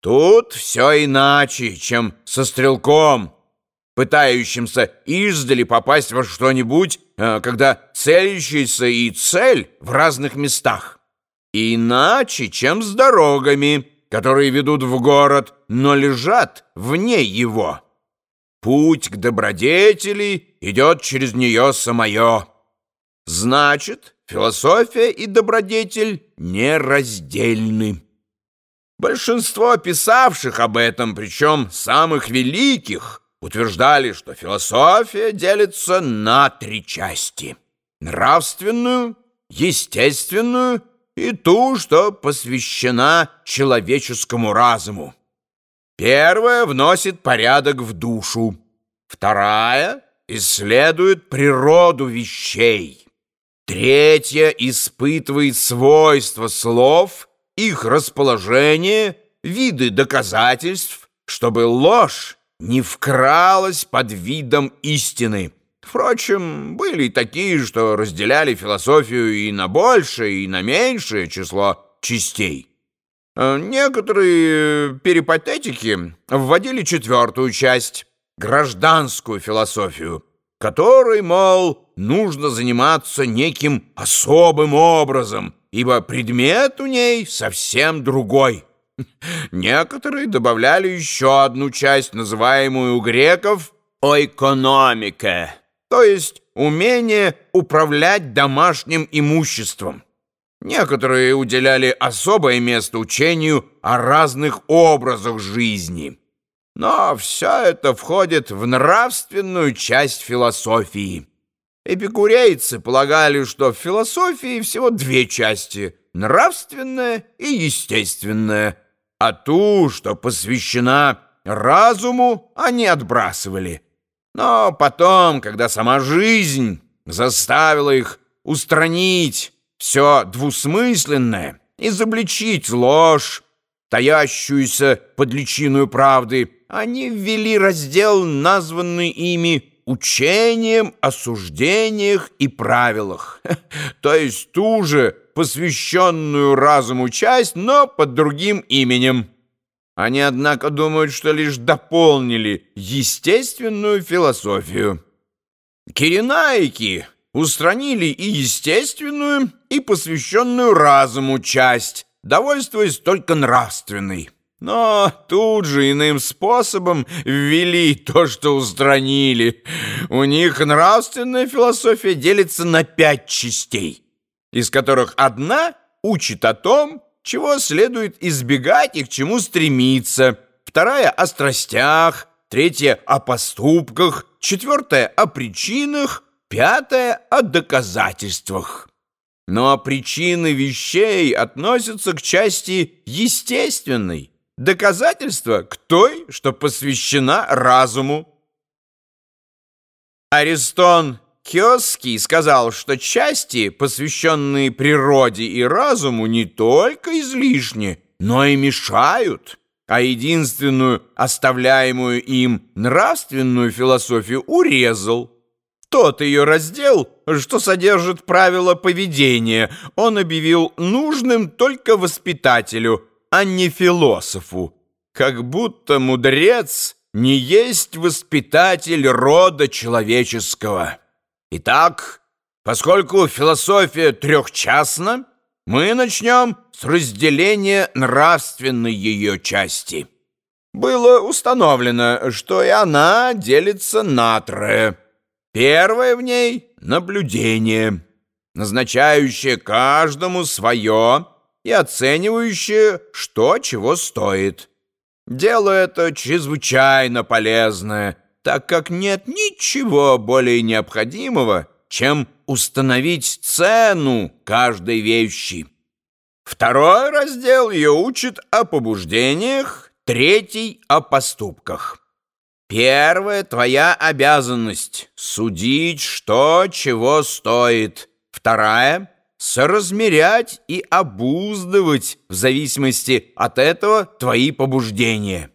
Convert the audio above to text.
Тут все иначе, чем со стрелком, пытающимся издали попасть во что-нибудь, э, когда целящийся и цель в разных местах. Иначе, чем с дорогами, которые ведут в город, но лежат вне его. Путь к добродетели идет через нее самое. Значит, философия и добродетель нераздельны. Большинство писавших об этом, причем самых великих, утверждали, что философия делится на три части — нравственную, естественную и ту, что посвящена человеческому разуму. Первая вносит порядок в душу, вторая исследует природу вещей, третья испытывает свойства слов — их расположение, виды доказательств, чтобы ложь не вкралась под видом истины. Впрочем, были и такие, что разделяли философию и на большее, и на меньшее число частей. Э, некоторые перипатетики вводили четвертую часть, гражданскую философию, которой, мол, нужно заниматься неким особым образом – ибо предмет у ней совсем другой. Некоторые добавляли еще одну часть, называемую у греков «ойкономика», то есть умение управлять домашним имуществом. Некоторые уделяли особое место учению о разных образах жизни. Но все это входит в нравственную часть философии. Эпикурейцы полагали, что в философии всего две части — нравственная и естественная, а ту, что посвящена разуму, они отбрасывали. Но потом, когда сама жизнь заставила их устранить все двусмысленное, изобличить ложь, таящуюся под личиную правды, они ввели раздел, названный ими учением о суждениях и правилах, то есть ту же посвященную разуму часть, но под другим именем. Они, однако, думают, что лишь дополнили естественную философию. Киренайки устранили и естественную, и посвященную разуму часть, довольствуясь только нравственной. Но тут же иным способом ввели то, что устранили. У них нравственная философия делится на пять частей, из которых одна учит о том, чего следует избегать и к чему стремиться, вторая — о страстях, третья — о поступках, четвертая — о причинах, пятая — о доказательствах. Но причины вещей относятся к части естественной, доказательство к той, что посвящена разуму. Аристон Киоский сказал, что части, посвященные природе и разуму, не только излишни, но и мешают, а единственную оставляемую им нравственную философию урезал. Тот ее раздел, что содержит правила поведения, он объявил нужным только воспитателю – а не философу, как будто мудрец не есть воспитатель рода человеческого. Итак, поскольку философия трехчастна, мы начнем с разделения нравственной ее части. Было установлено, что и она делится на трое. Первое в ней — наблюдение, назначающее каждому свое и оценивающее, что чего стоит. Дело это чрезвычайно полезное, так как нет ничего более необходимого, чем установить цену каждой вещи. Второй раздел ее учит о побуждениях, третий — о поступках. Первая твоя обязанность — судить, что чего стоит. Вторая — соразмерять и обуздывать в зависимости от этого твои побуждения.